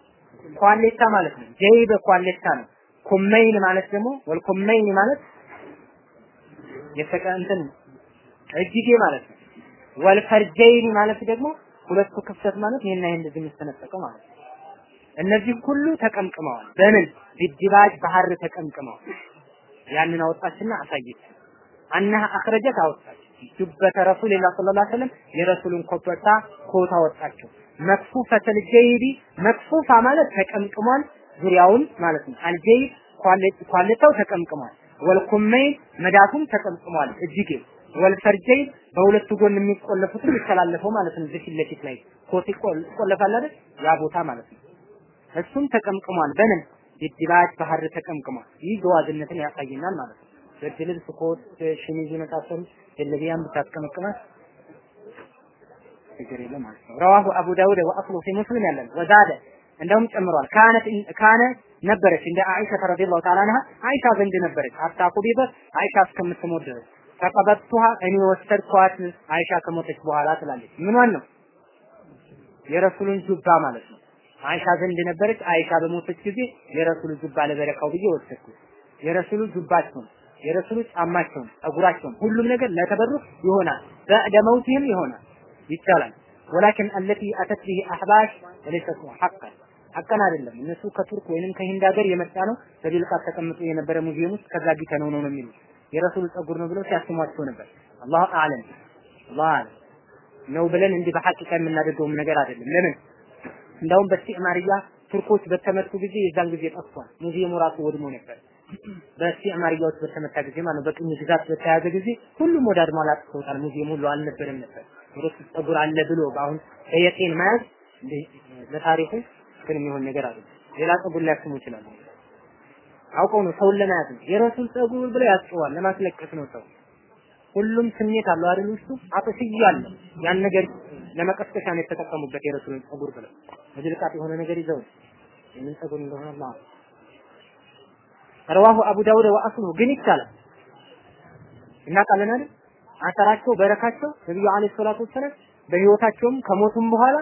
ኳሌታ ማለት ነው። ጀይብ ኳሌታ ነው። ኩመይን ማለት ደግሞ ወልኩመይን ማለት የተቀ እጅጌ ማለት ነው። ወልፈርጀይኒ ማለት ደግሞ ሁለቱ ክፍተት ማለት ይሄና ይሄ እንደዚህ የሚስተነጠቀው ማለት ነው። እነዚህ ሁሉ ተቀምቅመዋል። በምን ቢድባጅ ባህር ተቀምቅመዋል። ያንን አወጣችና አሳየች። አናህ አኽረጀት አወጣች። ጁበተ ረሱልላህ ሰለላሁ ዐለይሂ ወሰለም የረሱሉን ኮበታ ኮት አወጣቸው። مكفوفة الجيب مكفوفة ማለት ተቀምቅሟል ዙሪያውን ማለት ነው። الجيب ኳሌታው ተቀምቅሟል። والكمين መዳቱም ተቀምቅሟል እጅጌ والفرجين በሁለቱ ጎን የሚቆለፉትም ይተላለፈው ማለት ነው። እዚህ ፊት ለፊት ላይ ኮት ይቆለፋል? ያ ቦታ ማለት ነው። እሱም ተቀምቅሟል። በምን بالديباج በሐር ተቀምቅሟል። ይህ ጀዋዝነትን ያሳየናል ማለት ነው። ብርድ ልብስ፣ ኮት፣ ሸሚዝ የመሳሰሉ የለቢያን ብታስቀመቅማት ችግር የለም ማለት ነው። ረዋሁ አቡ ዳውድ ወአስሉ ፊ ሙስሊም ያለን ወዛደ እንደውም ጨምሯል። ካነት ካነ ነበረች እንደ አይሻ ረዲየላሁ ተዓላ አንሃ አይሻ ዘንድ ነበረች። ሀታ ቁቢበት አይሻ እስከምትሞት ድረስ ተቀበጥቷ እኔ ወሰድኳት አይሻ ከሞተች በኋላ ትላለች። ምኗን ነው? የረሱሉን ጁባ ማለት ነው። አይሻ ዘንድ ነበረች። አይሻ በሞተች ጊዜ የረሱሉ ጁባ ለበረካው ብዬ ወሰድኩት። የረሱሉ ጁባቸውን፣ የረሱሉ ጫማቸውን፣ ጸጉራቸውን ሁሉም ነገር ለተበሩክ ይሆናል። በዕደ መውቲህም ይሆናል ይቻላል። ወላኪን አለቲ አተት ቢሂ አህባሽ ወለይሰት ሐቀን ሐቀን አይደለም። እነሱ ከቱርክ ወይንም ከሂንድ ሀገር የመጣ ነው። በቢልቃት ተቀምጦ የነበረ ሙዚየም ውስጥ ከዛ ቢተነው ነው ነው የሚሉት የረሱሉ ጸጉር ነው ብለው ሲያስሟቸው ነበር። አላሁ አለም አለም ነው ብለን እንዲህ በሐቂቃ የምናደርገውም ነገር አይደለም። ለምን እንዳውም በስቲዕማርያ ቱርኮች በተመቱ ጊዜ የዛን ጊዜ ጠፍቷል። ሙዚየሙ ራሱ ወድሞ ነበር። በስቲዕማርያዎች በተመታ ጊዜ ማለት በቅኝ ግዛት በተያዘ ጊዜ ሁሉም ወደ አድማ ላጥተውታል። ሙዚየሙ ሁሉ አልነበረም ነበር። የረሱል ጸጉር አለ ብሎ በአሁን በየጤን መያዝ ለታሪኩ ግን የሚሆን ነገር አይደለም። ሌላ ጸጉር ሊያስሙ ይችላሉ። አውቀው ነው ሰውን ለመያዝ ነው። የረሱል ጸጉር ብለው ያስጨዋል። ለማስለቀስ ነው ሰው ሁሉም ስሜት አለው አይደል? ውስጡ አጥፍያ አለ። ያን ነገር ለመቀስቀሻ ነው የተጠቀሙበት የረሱልን ጸጉር ብለው በድርቃት የሆነ ነገር ይዘው የምን ጸጉር እንደሆነ አላህ ረዋሁ አቡ ዳውድ ወአስሉ ግን ይቻላል እናውቃለን አይደል? አሰራቸው በረካቸው ነብዩ አለይሂ ሰላቱ ወሰለም በህይወታቸውም ከሞቱም በኋላ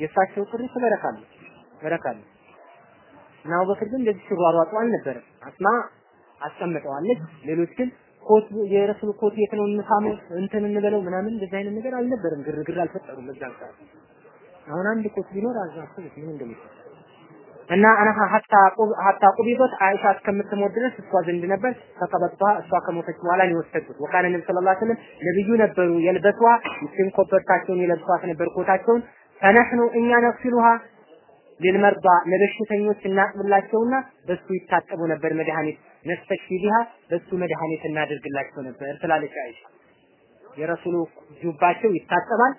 የእሳቸው ጥሪ በረካሉ በረካሉ እና አቡበክር ግን እንደዚህ ሲሯሯጡ አልነበረም። አስማ አስቀምጠዋለች። ሌሎች ግን ኮት የረሱል ኮት የት ነው እንሳመው እንትን እንበለው ምናምን እንደዚህ አይነት ነገር አልነበረም። ግርግር አልፈጠሩም በዛን ሰዓት። አሁን አንድ ኮት ቢኖር አዛስቡት ምን እንደሚፈጠር እና አና ሀታ ሀታ ቁቢበት አይሻ እስከምትሞት ድረስ እሷ ዘንድ ነበር። ተቀበጥቷ እሷ ከሞተች በኋላ ነው የወሰዱት። ወካነ ነብዩ ሰለላሁ ዐለይሂ ወሰለም ነብዩ ነበሩ የልበሷ ይችን ኮበርታቸውን የለብሷት ነበር ኮታቸውን ፈነህኑ እኛ ነፍሲሉሃ ሊልመርዳ ለበሽተኞች እናጥብላቸውና በሱ ይታጠቡ ነበር መድኃኒት ነስተሽፊ ቢሃ በሱ መድኃኒት እናደርግላቸው ነበር ትላለች አይሻ። የረሱሉ ጁባቸው ይታጠባል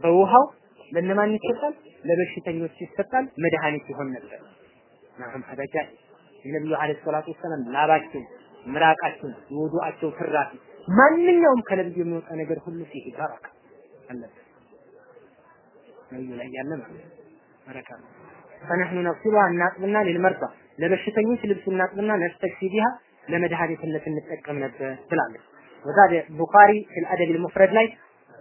በውሃው ለነማን ይሰጣል? ለበሽተኞች ይሰጣል፣ መድኃኒት ይሆን ነበር። ናም ሀዳጃ የነብዩ አለይሂ ሰላቱ ወሰላም ላባቸው፣ ምራቃቸው፣ የውዱአቸው ትራፊ ማንኛውም ከነብዩ የሚወጣ ነገር ሁሉ ፊህ በረካ አለበት። ነብዩ ላይ ያለ ማለት በረካ ነው። ፈነህኑ ነፍሲሉሃ እናጥብና ሊልመርዳ ለበሽተኞች ልብስ እናጥብና ነስተክፊ ቢሃ ለመድኃኒትነት እንጠቀም ነበር ትላለች። ወዛደ ቡኻሪ ፊል አደብ ልሙፍረድ ላይ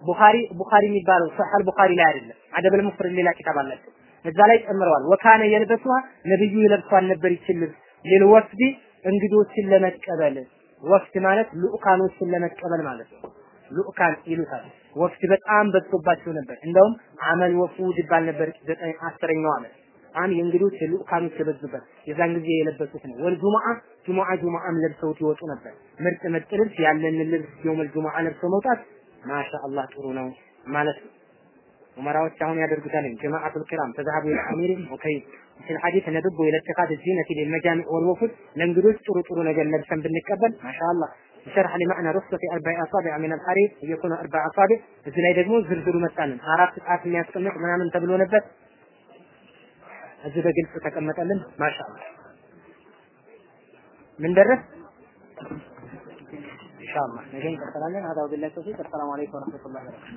ቡኻሪ ቡኻሪ የሚባለው ሰሐል ቡኻሪ ላይ አይደለም። አደብ ልሙፍረድ ሌላ ኪታብ አላቸው። እዛ ላይ ጨምረዋል። ወካነ የልበሱሃ ነብዩ ይለብሷል ነበር ይችል ልብስ ሊልወፍዲ እንግዶችን ለመቀበል ወፍድ ማለት ልኡካኖችን ለመቀበል ማለት ነው። ልኡካን ይሉታል። ወፍድ በጣም በዝቶባቸው ነበር። እንደውም አመል ወፉድ ይባል ነበር ዘጠኝ አስረኛው ዓመት አን የእንግዶች ልኡካኖች የበዙበት የዛን ጊዜ የለበሱት ነው። ወል ጁሙዓ ጁሙዓ ጁሙዓም ለብሰውት ይወጡ ነበር። ምርጥ ምርጥ ልብስ ያለንን ልብስ የውመል ጁሙዓ ለብሰው መውጣት ማሻአላህ ጥሩ ነው ማለት ነው። ዑመራዎች አሁን ያደርጉታል። ጀማዓቱል ኪራም ተዛሃቡ ኢላ አሚሪን ኦኬይ ፊል ሐዲስ ነብቡ ኢላ ኢትኻዝ ዚነቲ ሊልመጃሚዕ ወልወፉድ ለእንግዶች ጥሩ ጥሩ ነገር ለብሰን ብንቀበል ማሻአላህ شرح لمعنى رخصة أربع أصابع من الحرير يكون أربع أصابع እዚህ ላይ ደግሞ ዝርዝሩ መጣልን አራት ጣት የሚያስቀምጥ ምናምን ተብሎ ነበር እዚህ በግልጽ ተቀመጠልን። ማሻአላ ምን ደረስ ኢንሻአላህ ነገ እንቀጥላለን። ሀዳው ቢላህ ተውፊቅ። አሰላሙ አለይኩም ወራህመቱላሂ ወበረካቱ